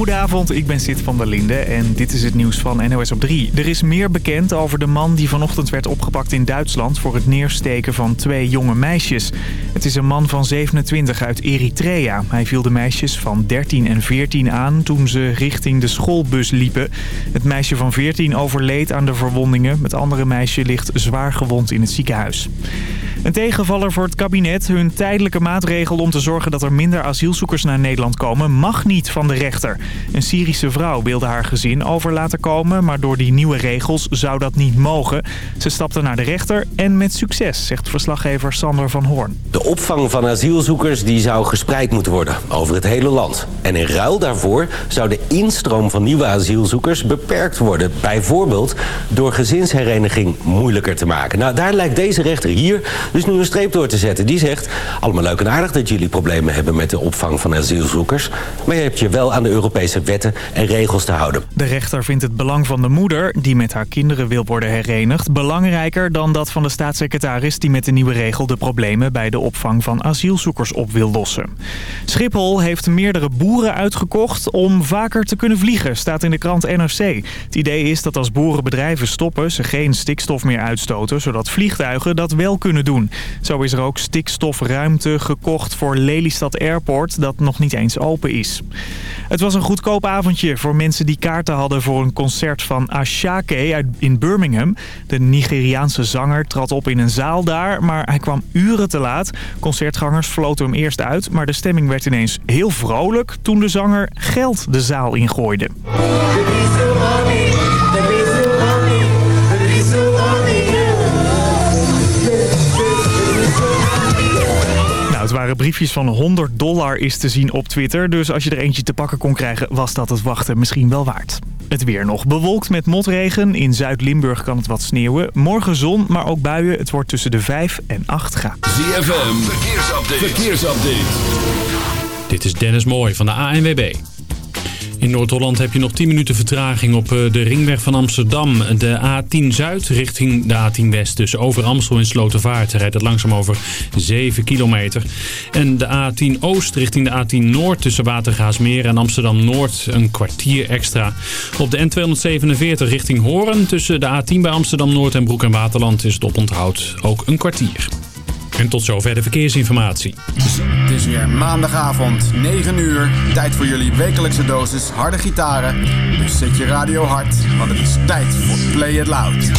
Goedenavond, ik ben Sid van der Linde en dit is het nieuws van NOS op 3. Er is meer bekend over de man die vanochtend werd opgepakt in Duitsland... voor het neersteken van twee jonge meisjes. Het is een man van 27 uit Eritrea. Hij viel de meisjes van 13 en 14 aan toen ze richting de schoolbus liepen. Het meisje van 14 overleed aan de verwondingen. Het andere meisje ligt zwaar gewond in het ziekenhuis. Een tegenvaller voor het kabinet. Hun tijdelijke maatregel om te zorgen dat er minder asielzoekers naar Nederland komen... mag niet van de rechter. Een Syrische vrouw wilde haar gezin over laten komen... maar door die nieuwe regels zou dat niet mogen. Ze stapte naar de rechter en met succes, zegt verslaggever Sander van Hoorn. De opvang van asielzoekers die zou gespreid moeten worden over het hele land. En in ruil daarvoor zou de instroom van nieuwe asielzoekers beperkt worden. Bijvoorbeeld door gezinshereniging moeilijker te maken. Nou, daar lijkt deze rechter hier dus nu een streep door te zetten. Die zegt, allemaal leuk en aardig dat jullie problemen hebben met de opvang van asielzoekers. Maar je hebt je wel aan de Europese wetten en regels te houden. De rechter vindt het belang van de moeder, die met haar kinderen wil worden herenigd, belangrijker dan dat van de staatssecretaris die met de nieuwe regel de problemen bij de opvang van asielzoekers op wil lossen. Schiphol heeft meerdere boeren uitgekocht om vaker te kunnen vliegen, staat in de krant NRC. Het idee is dat als boerenbedrijven stoppen, ze geen stikstof meer uitstoten, zodat vliegtuigen dat wel kunnen doen. Zo is er ook stikstofruimte gekocht voor Lelystad Airport dat nog niet eens open is. Het was een goedkoop avondje voor mensen die kaarten hadden voor een concert van Ashake in Birmingham. De Nigeriaanse zanger trad op in een zaal daar, maar hij kwam uren te laat. Concertgangers floten hem eerst uit, maar de stemming werd ineens heel vrolijk toen de zanger geld de zaal ingooide. Waren briefjes van 100 dollar is te zien op Twitter. Dus als je er eentje te pakken kon krijgen, was dat het wachten misschien wel waard. Het weer nog bewolkt met motregen. In Zuid-Limburg kan het wat sneeuwen. Morgen zon, maar ook buien. Het wordt tussen de 5 en 8 graden. ZFM, verkeersupdate. verkeersupdate. Dit is Dennis Mooij van de ANWB. In Noord-Holland heb je nog 10 minuten vertraging op eh, de ringweg van Amsterdam. De A10 Zuid richting de A10 West. Dus over Amstel en Slotervaart rijdt het langzaam over 7 kilometer. En de A10 Oost richting de A10 Noord tussen Watergaasmeer en Amsterdam Noord een kwartier extra. Op de N247 richting Hoorn tussen de A10 bij Amsterdam Noord en Broek en Waterland is het oponthoud ook een kwartier. En tot zover de verkeersinformatie. Het is weer maandagavond, 9 uur. Tijd voor jullie wekelijkse dosis harde gitaren. Dus zet je radio hard, want het is tijd voor Play It Loud.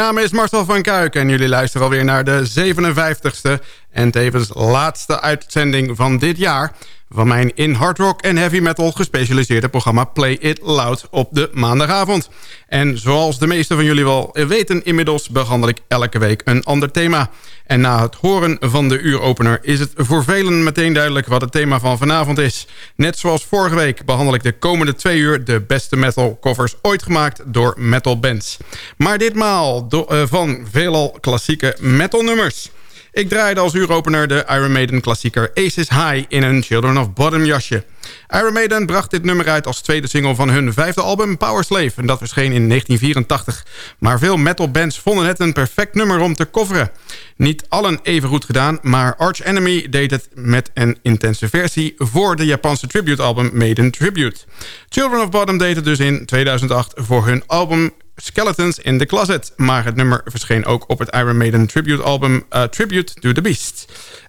Naam is Marcel van Kuik en jullie luisteren alweer naar de 57ste... en tevens laatste uitzending van dit jaar van mijn in hard rock en heavy metal gespecialiseerde programma Play It Loud op de maandagavond. En zoals de meesten van jullie wel weten inmiddels behandel ik elke week een ander thema. En na het horen van de uuropener is het voor velen meteen duidelijk wat het thema van vanavond is. Net zoals vorige week behandel ik de komende twee uur de beste metal covers ooit gemaakt door metal bands. Maar ditmaal eh, van veelal klassieke metal nummers. Ik draaide als uuropener de Iron Maiden klassieker Aces High in een Children of Bottom jasje. Iron Maiden bracht dit nummer uit als tweede single van hun vijfde album Power Slave. En dat verscheen in 1984. Maar veel metalbands vonden het een perfect nummer om te coveren. Niet allen even goed gedaan, maar Arch Enemy deed het met een intense versie... voor de Japanse tribute-album Maiden Tribute. Children of Bottom deed het dus in 2008 voor hun album Skeletons in the Closet. Maar het nummer verscheen ook op het Iron Maiden tribute album uh, Tribute to the Beast.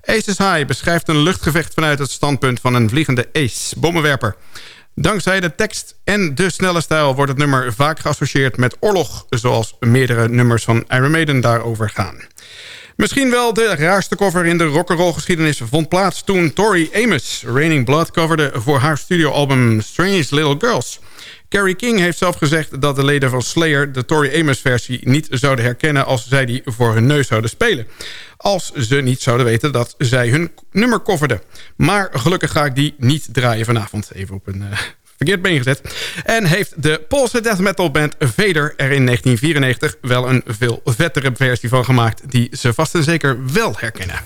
Aces High beschrijft een luchtgevecht vanuit het standpunt van een vliegende ace, bommenwerper. Dankzij de tekst en de snelle stijl wordt het nummer vaak geassocieerd met oorlog... zoals meerdere nummers van Iron Maiden daarover gaan. Misschien wel de raarste cover in de rock'n'roll geschiedenis vond plaats... toen Tori Amos Raining Blood coverde voor haar studioalbum Strange Little Girls... Carrie King heeft zelf gezegd dat de leden van Slayer... de Tori Amos versie niet zouden herkennen... als zij die voor hun neus zouden spelen. Als ze niet zouden weten dat zij hun nummer coverden. Maar gelukkig ga ik die niet draaien vanavond. Even op een... Uh, verkeerd been gezet. En heeft de Poolse death metal band Vader er in 1994 wel een veel vettere versie van gemaakt... die ze vast en zeker wel herkennen.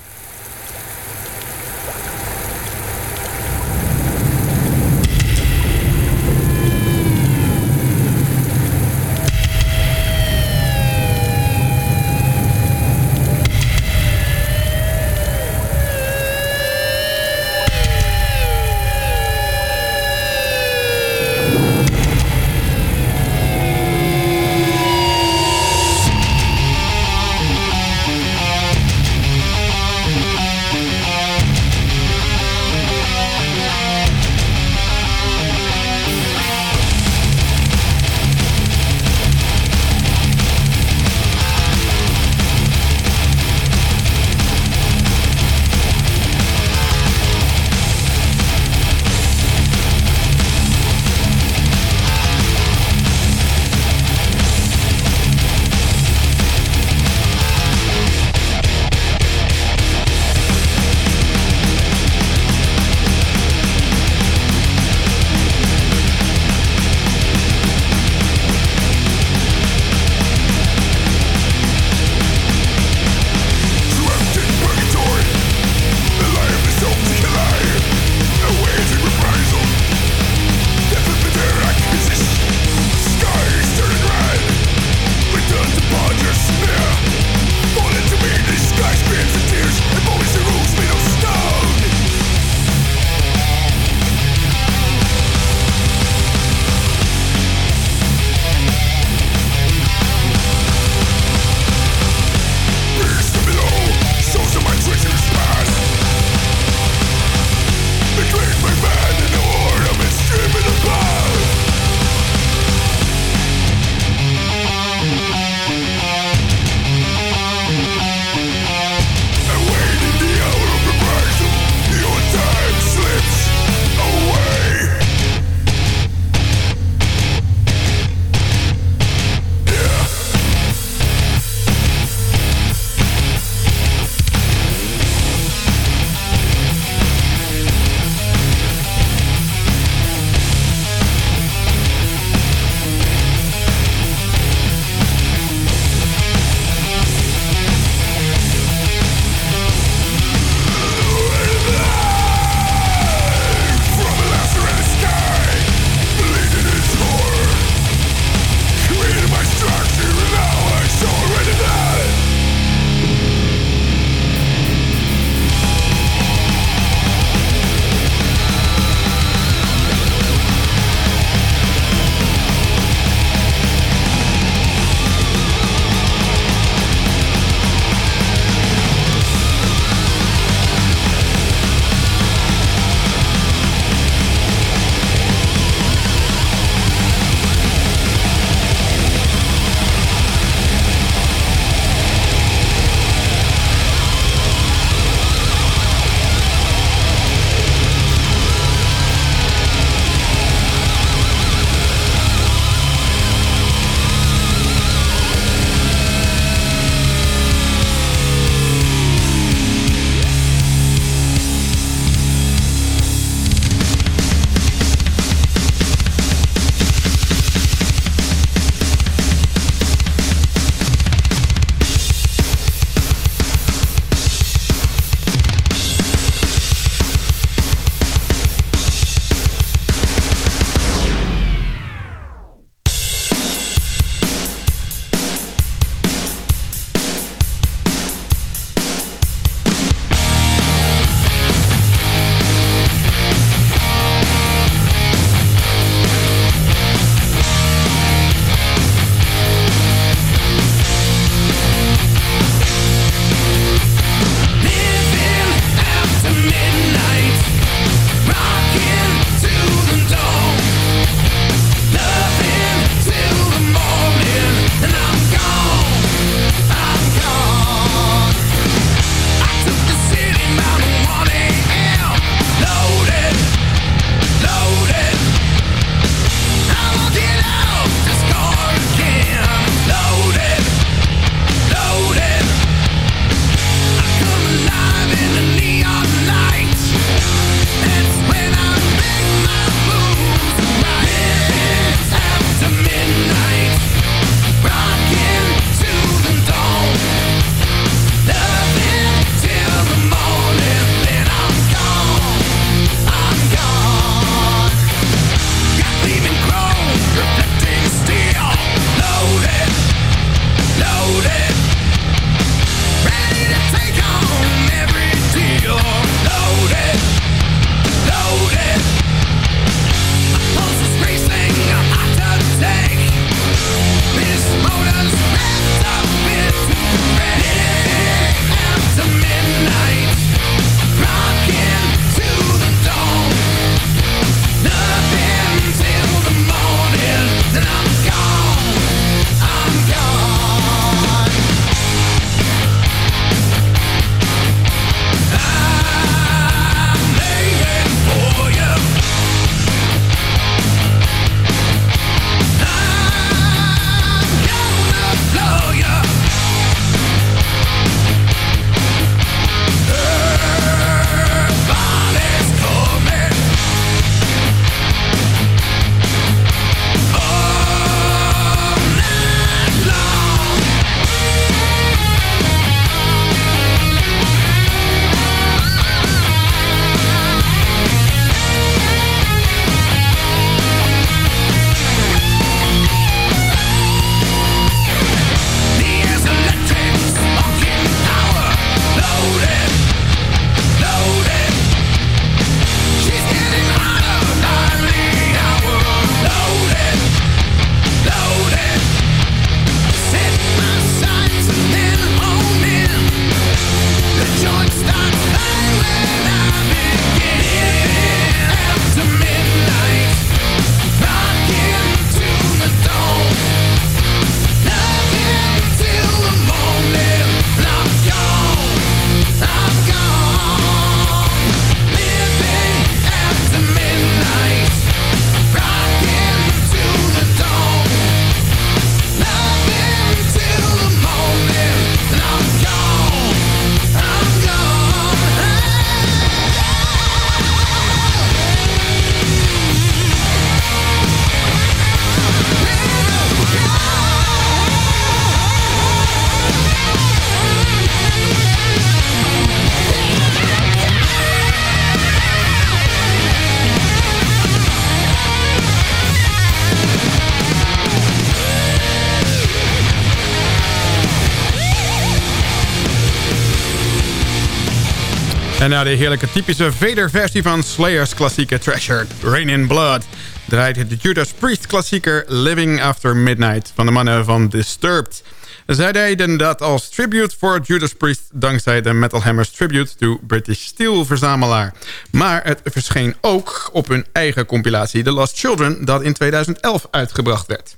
En nou de heerlijke typische Vader-versie van Slayer's klassieke Treasure, Rain in Blood... draait de Judas Priest klassieker Living After Midnight van de mannen van Disturbed. Zij deden dat als tribute voor Judas Priest... dankzij de Metal Hammers Tribute to British Steel verzamelaar. Maar het verscheen ook op hun eigen compilatie The Lost Children... dat in 2011 uitgebracht werd.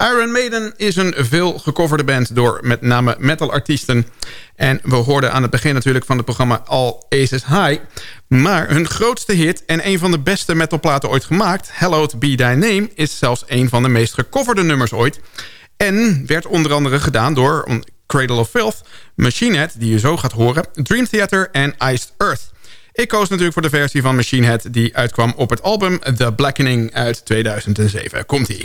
Iron Maiden is een veel gecoverde band door met name metalartiesten. En we hoorden aan het begin natuurlijk van het programma All Aces High. Maar hun grootste hit en een van de beste metalplaten ooit gemaakt... Hallowed Be Thy Name is zelfs een van de meest gecoverde nummers ooit. En werd onder andere gedaan door Cradle of Filth, Machine Head, die je zo gaat horen... Dream Theater en Iced Earth. Ik koos natuurlijk voor de versie van Machine Head... die uitkwam op het album The Blackening uit 2007. Komt-ie.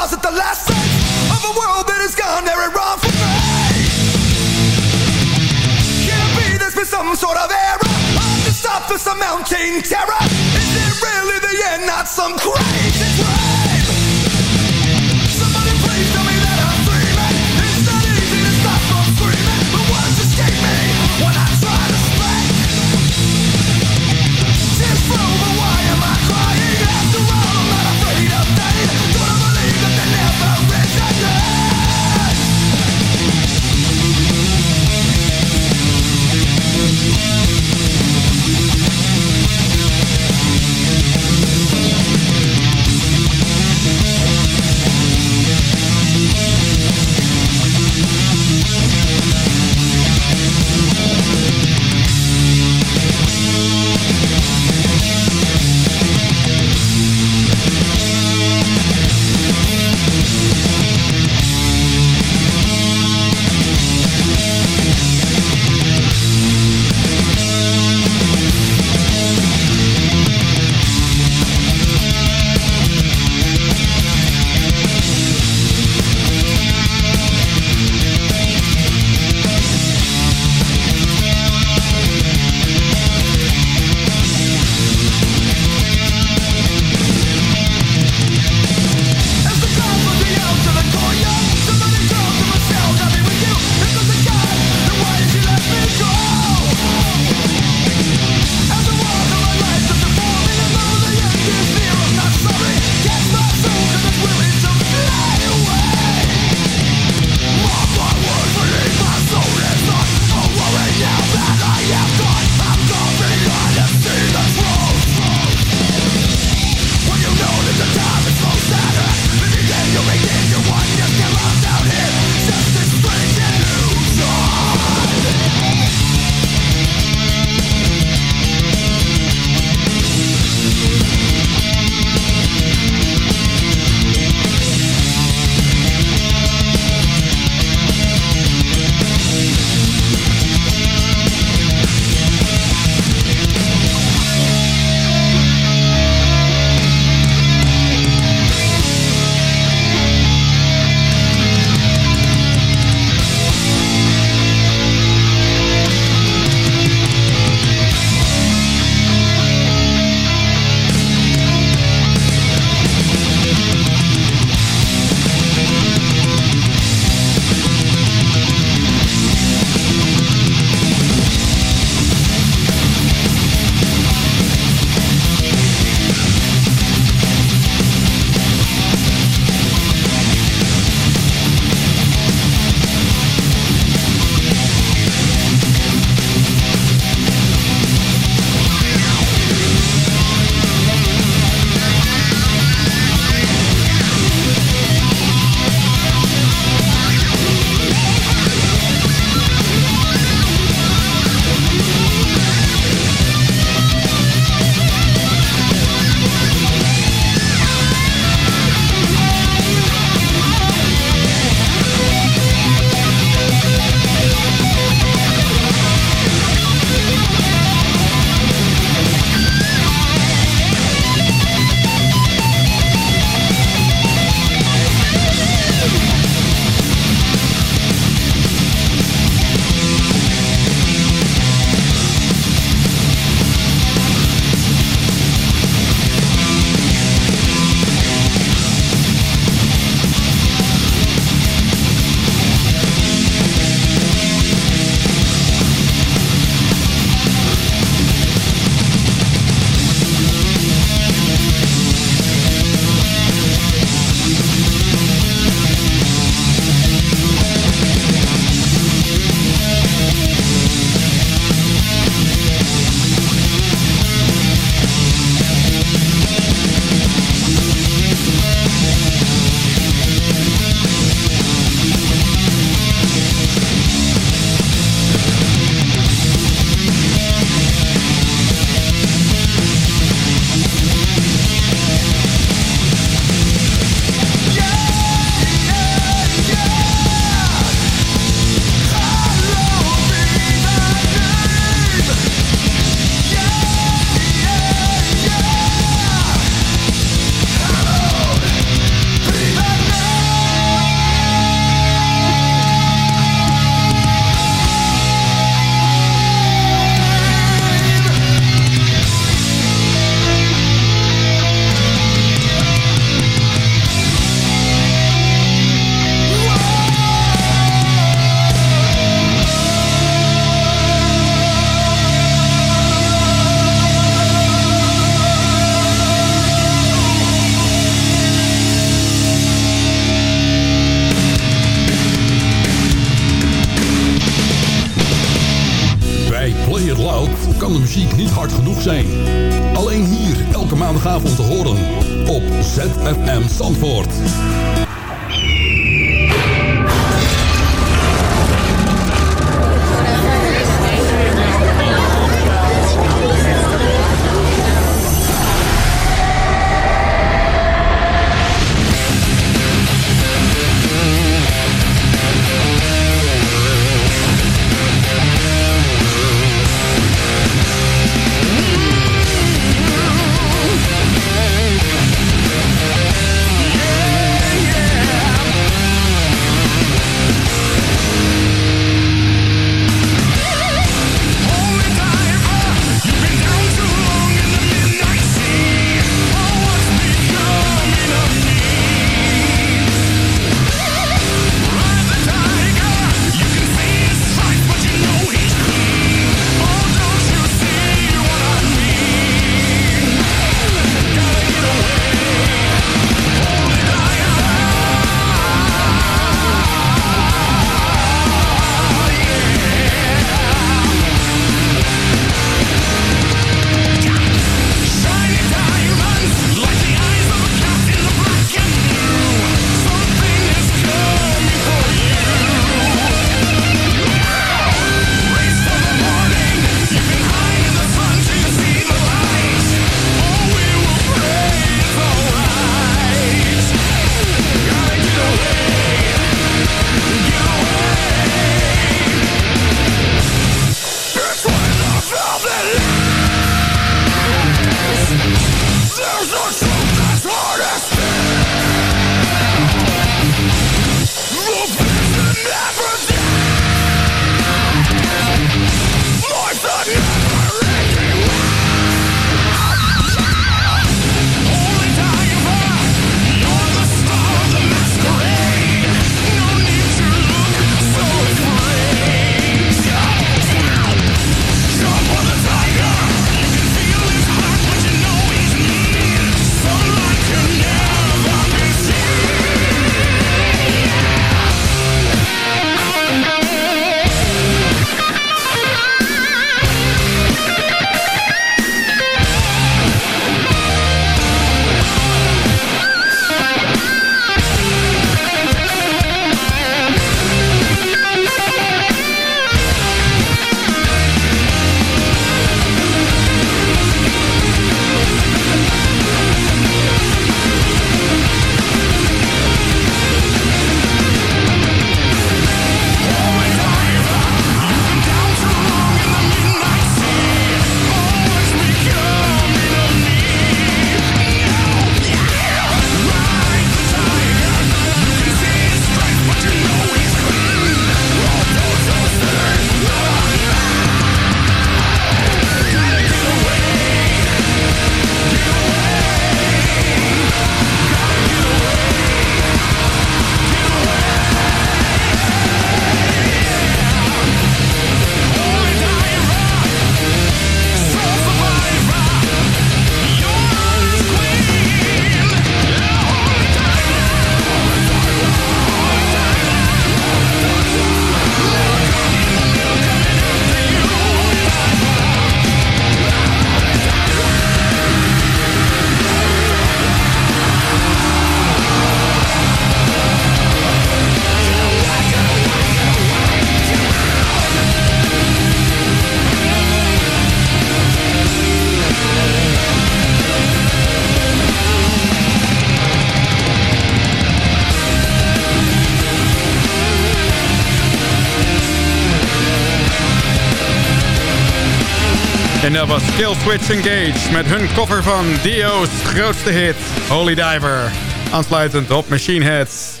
Dat was Kill Switch Engage met hun cover van Dio's grootste hit, Holy Diver. Aansluitend op Machine Heads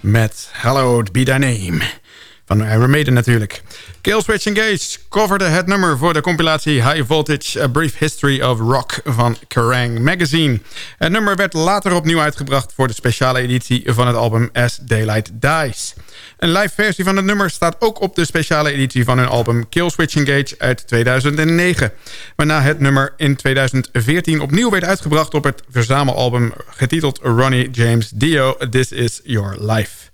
met Hallowed Be Thy Name. Van Iron Maiden natuurlijk. Killswitch Engage coverde het nummer voor de compilatie High Voltage A Brief History of Rock van Kerrang Magazine. Het nummer werd later opnieuw uitgebracht voor de speciale editie van het album As Daylight Dies. Een live versie van het nummer staat ook op de speciale editie van hun album Killswitch Engage uit 2009. Waarna het nummer in 2014 opnieuw werd uitgebracht op het verzamelalbum getiteld Ronnie James Dio This Is Your Life.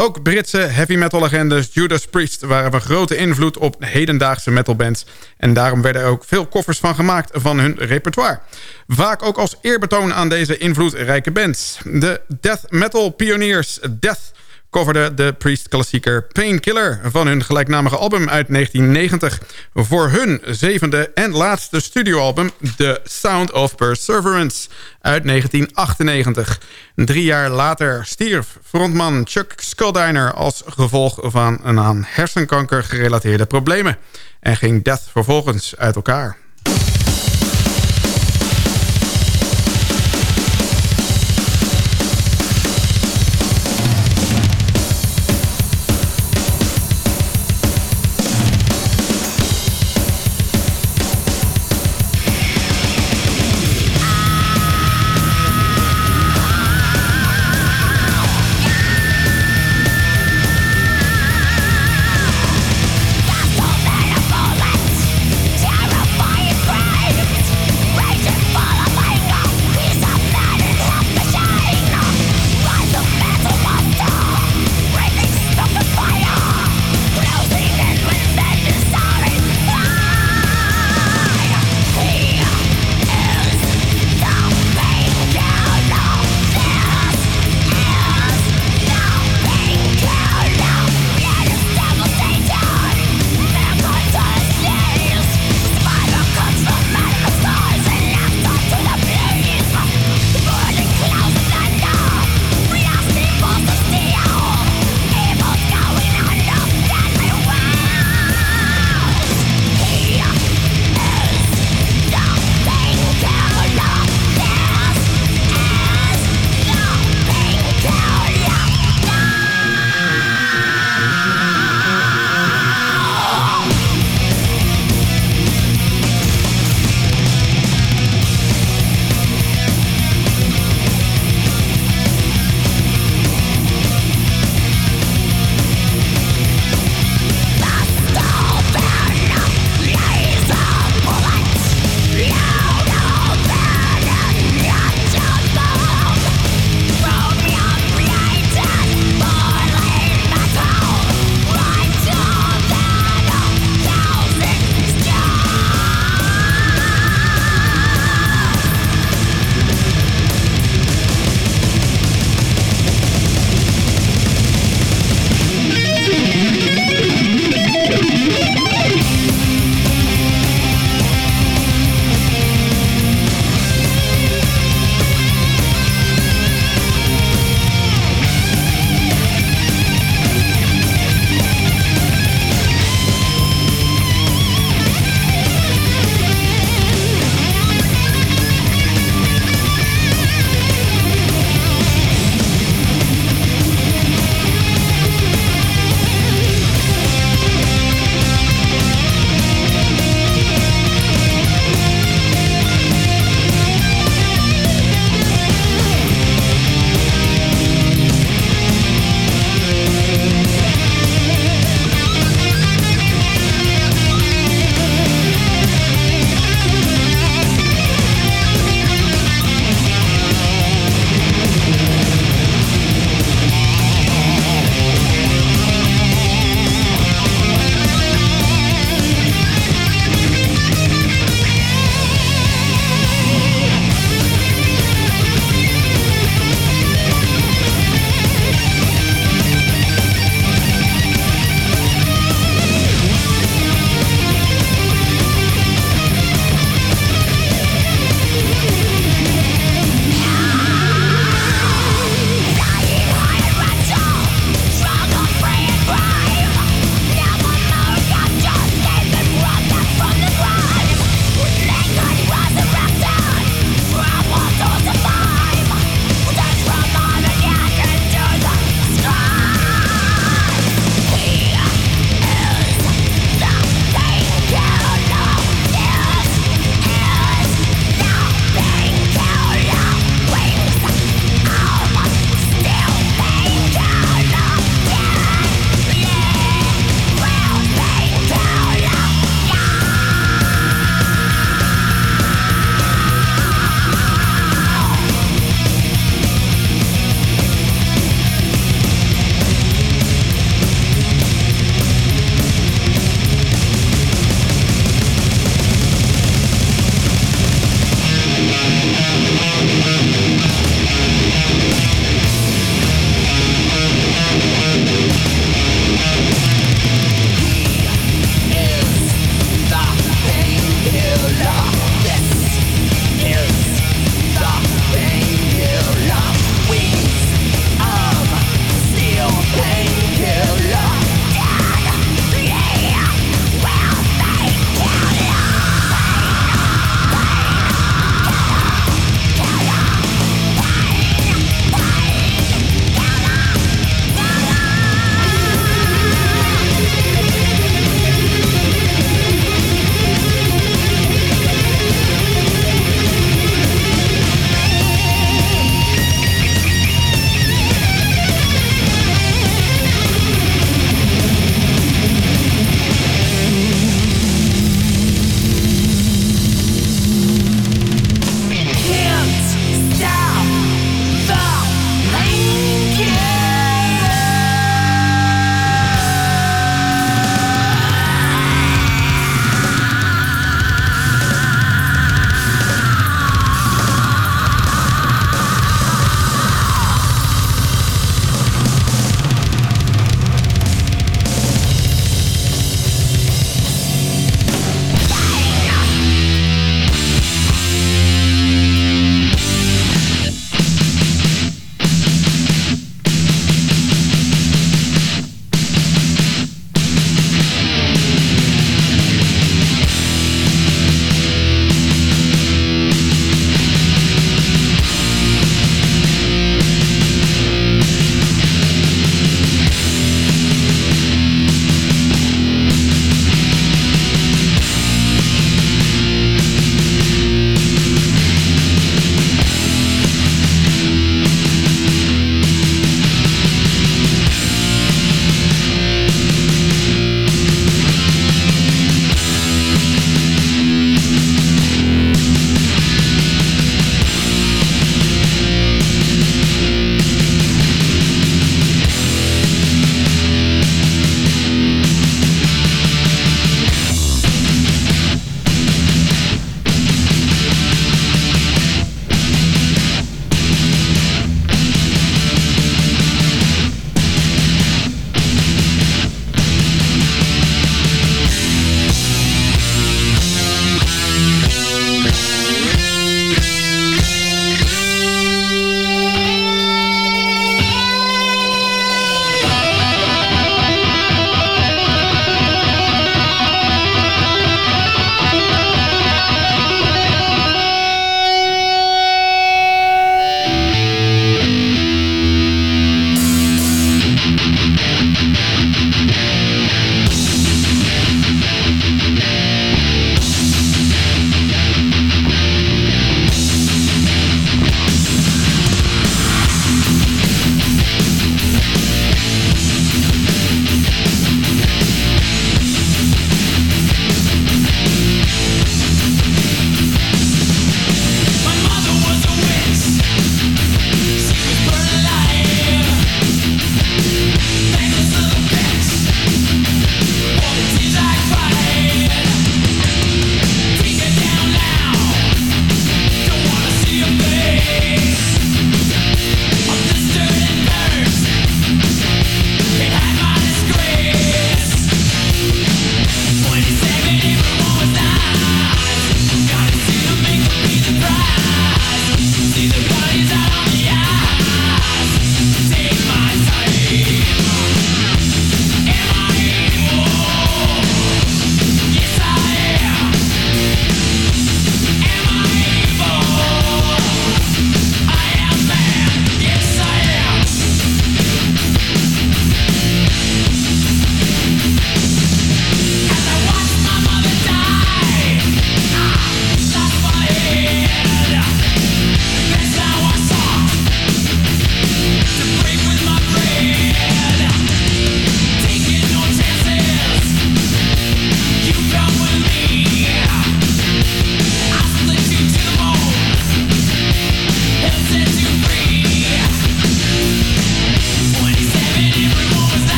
Ook Britse heavy metal legendes Judas Priest waren van grote invloed op hedendaagse metalbands. En daarom werden er ook veel koffers van gemaakt van hun repertoire. Vaak ook als eerbetoon aan deze invloedrijke bands. De death metal pioniers Death coverde de Priest-klassieker Painkiller... van hun gelijknamige album uit 1990... voor hun zevende en laatste studioalbum The Sound of Perseverance uit 1998. Drie jaar later stierf frontman Chuck Schuldiner... als gevolg van een aan hersenkanker gerelateerde problemen... en ging Death vervolgens uit elkaar.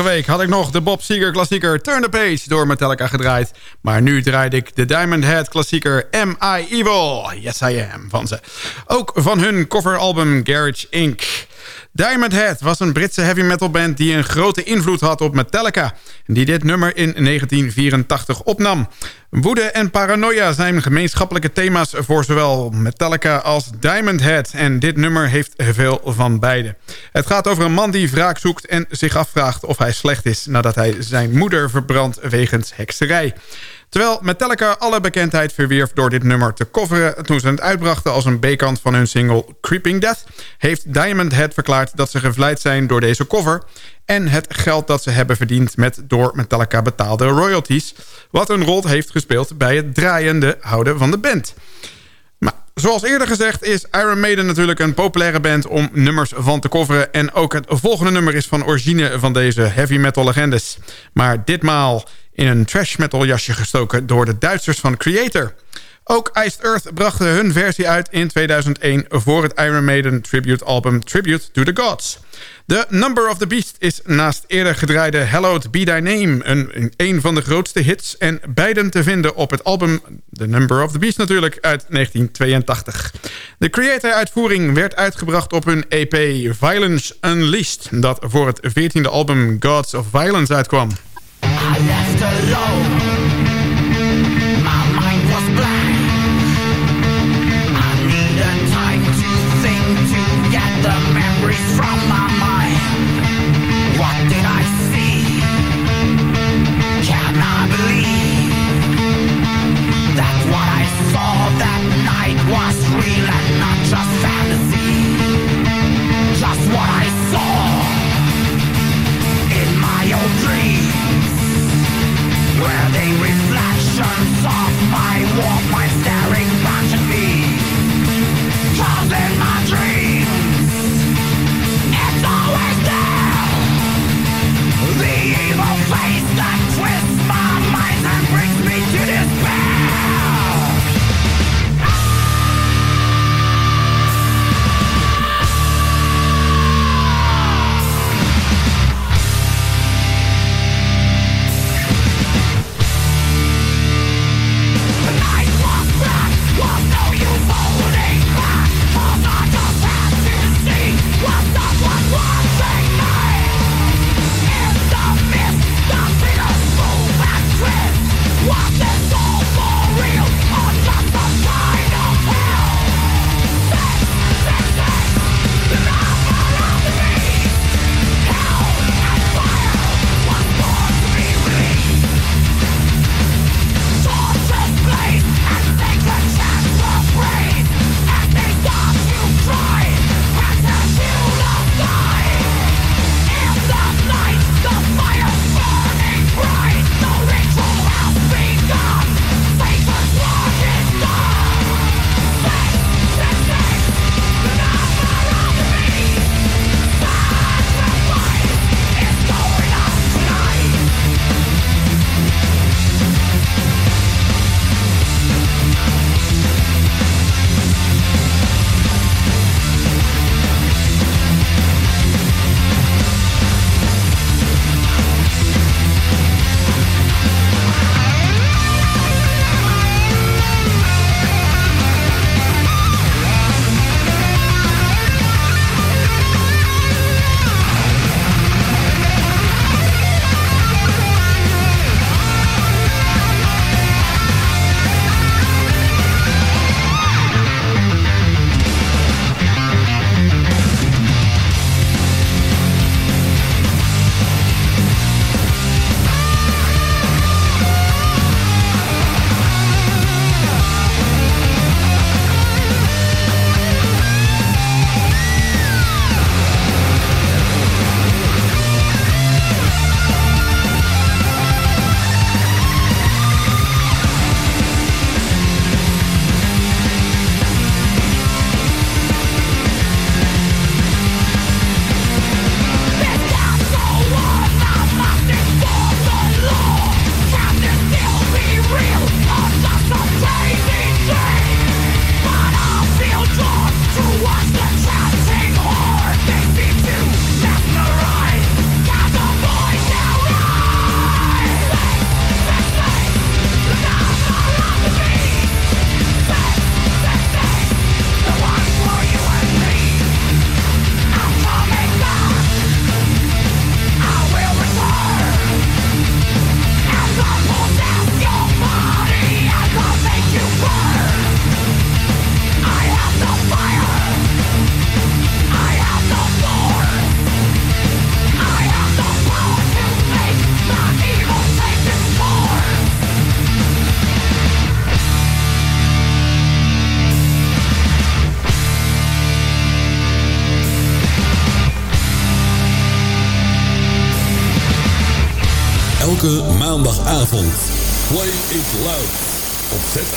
Vorige week had ik nog de Bob Seger klassieker Turn the Page door Metallica gedraaid. Maar nu draaide ik de Diamond Head klassieker Am I Evil? Yes I Am van ze. Ook van hun coveralbum Garage Inc. Diamond Head was een Britse heavy metal band die een grote invloed had op Metallica. Die dit nummer in 1984 opnam. Woede en paranoia zijn gemeenschappelijke thema's voor zowel Metallica als Diamond Head. En dit nummer heeft veel van beide. Het gaat over een man die wraak zoekt en zich afvraagt of hij slecht is... nadat hij zijn moeder verbrandt wegens hekserij. Terwijl Metallica alle bekendheid verwierf door dit nummer te coveren... toen ze het uitbrachten als een B-kant van hun single Creeping Death... heeft Diamond Head verklaard dat ze gevleid zijn door deze cover... en het geld dat ze hebben verdiend met door Metallica betaalde royalties... wat een rol heeft gespeeld bij het draaiende houden van de band... Maar zoals eerder gezegd is Iron Maiden natuurlijk een populaire band om nummers van te coveren. En ook het volgende nummer is van origine van deze heavy metal legendes. Maar ditmaal in een trash metal jasje gestoken door de Duitsers van Creator. Ook Iced Earth brachten hun versie uit in 2001 voor het Iron Maiden tribute album Tribute to the Gods. The Number of the Beast is naast eerder gedraaide Hallowed Be Thy Name... Een, een van de grootste hits en beiden te vinden op het album The Number of the Beast natuurlijk uit 1982. De Creator-uitvoering werd uitgebracht op hun EP Violence Unleashed... dat voor het 14e album Gods of Violence uitkwam. I left alone.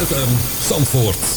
Op ZFM Zandvoort.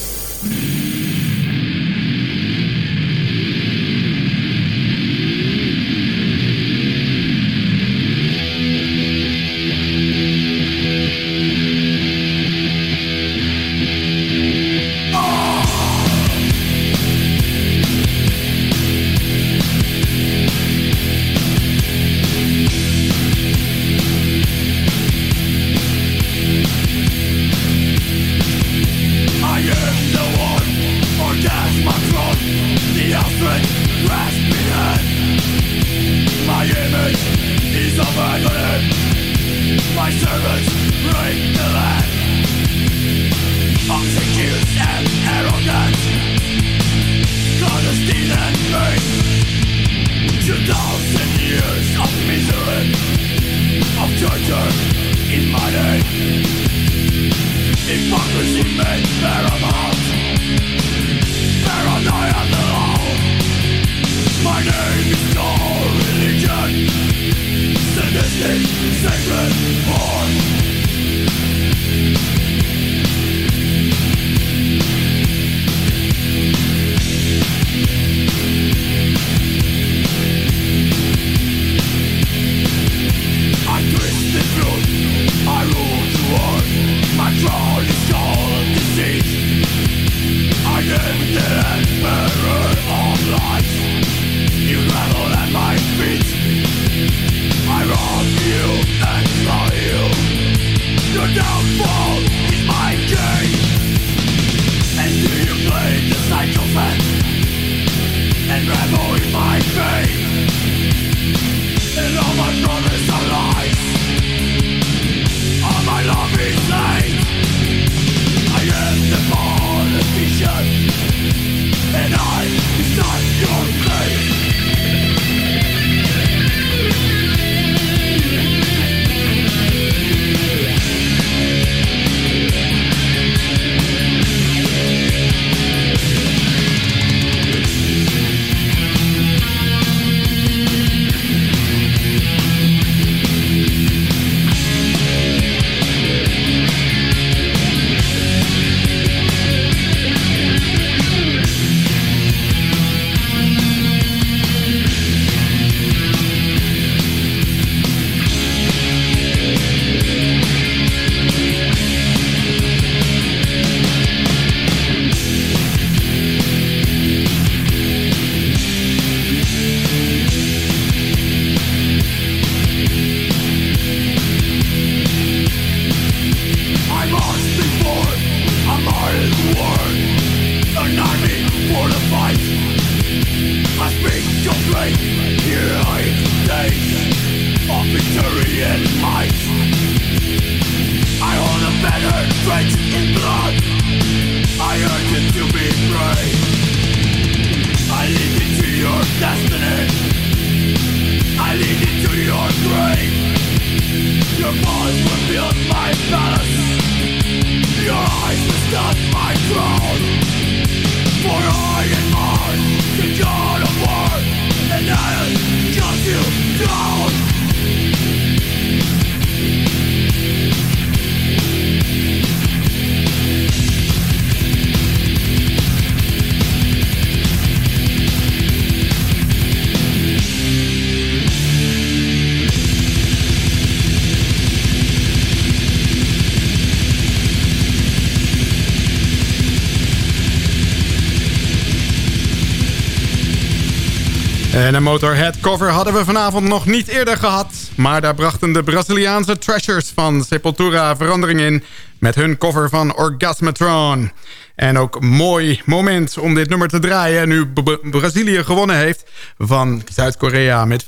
Motorhead cover hadden we vanavond nog niet eerder gehad. Maar daar brachten de Braziliaanse Treasures van Sepultura verandering in... met hun cover van Orgasmatron. En ook mooi moment om dit nummer te draaien... nu Brazilië gewonnen heeft van Zuid-Korea met 4-1.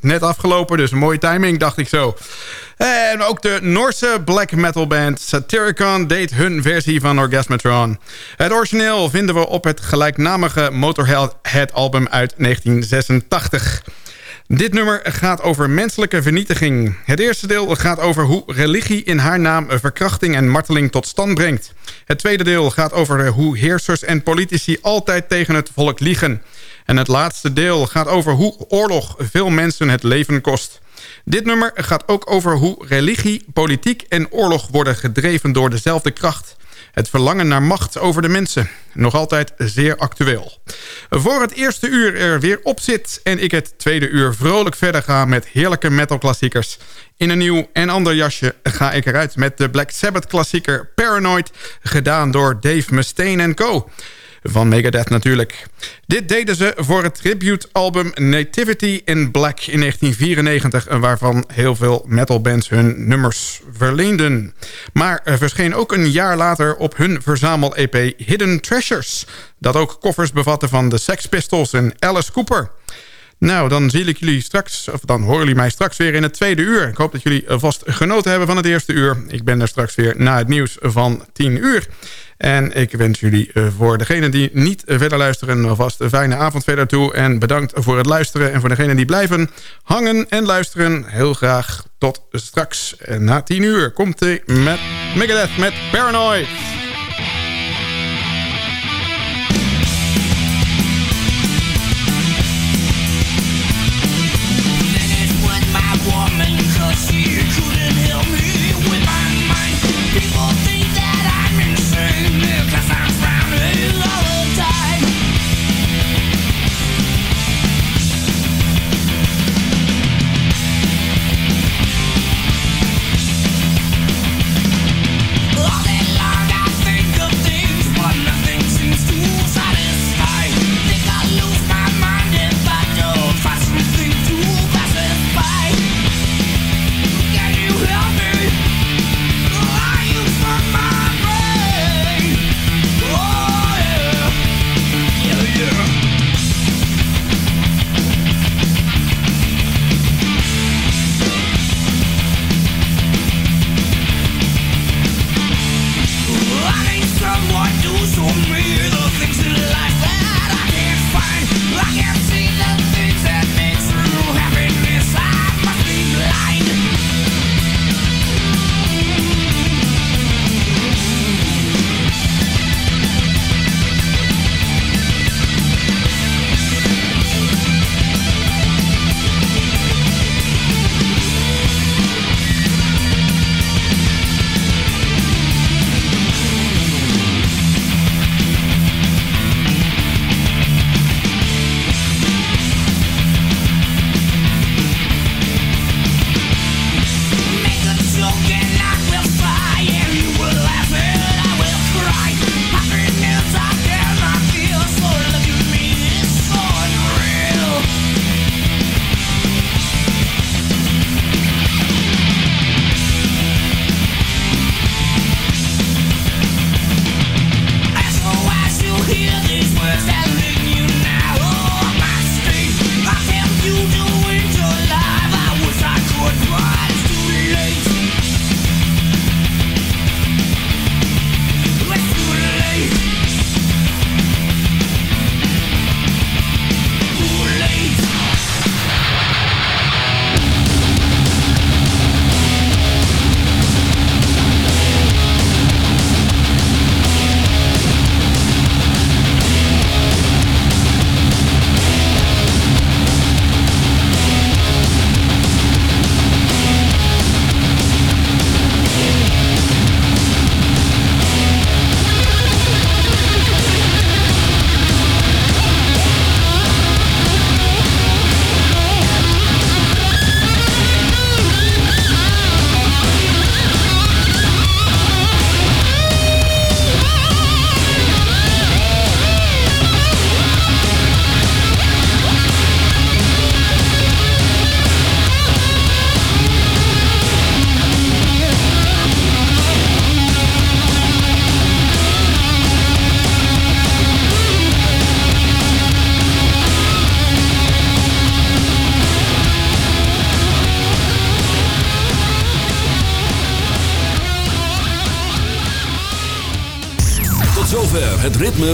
Net afgelopen, dus een mooie timing, dacht ik zo. En ook de Noorse black metal band Satyricon deed hun versie van Orgasmatron. Het origineel vinden we op het gelijknamige Motorhead album uit 1986. Dit nummer gaat over menselijke vernietiging. Het eerste deel gaat over hoe religie in haar naam verkrachting en marteling tot stand brengt. Het tweede deel gaat over hoe heersers en politici altijd tegen het volk liegen. En het laatste deel gaat over hoe oorlog veel mensen het leven kost. Dit nummer gaat ook over hoe religie, politiek en oorlog worden gedreven door dezelfde kracht. Het verlangen naar macht over de mensen. Nog altijd zeer actueel. Voor het eerste uur er weer op zit... en ik het tweede uur vrolijk verder ga met heerlijke metalklassiekers. In een nieuw en ander jasje ga ik eruit met de Black Sabbath klassieker Paranoid... gedaan door Dave Mustaine Co., van Megadeth natuurlijk. Dit deden ze voor het tribute-album Nativity in Black in 1994... waarvan heel veel metalbands hun nummers verleenden. Maar er verscheen ook een jaar later op hun verzamel-EP Hidden Treasures... dat ook koffers bevatte van de Sex Pistols en Alice Cooper... Nou, dan zie ik jullie straks, of dan horen jullie mij straks weer in het tweede uur. Ik hoop dat jullie vast genoten hebben van het eerste uur. Ik ben er straks weer na het nieuws van 10 uur. En ik wens jullie eh, voor degenen die niet verder luisteren... alvast een fijne avond verder toe. En bedankt voor het luisteren. En voor degenen die blijven hangen en luisteren... heel graag tot straks. Na 10 uur komt hij met Megadeth met Paranoid.